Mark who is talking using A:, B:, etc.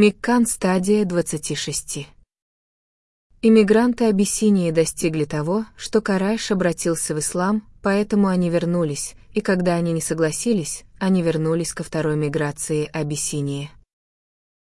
A: Миккан стадия 26. Иммигранты Абиссинии достигли того, что Карайш обратился в ислам, поэтому они вернулись, и когда они не согласились, они вернулись ко второй миграции Абиссинии.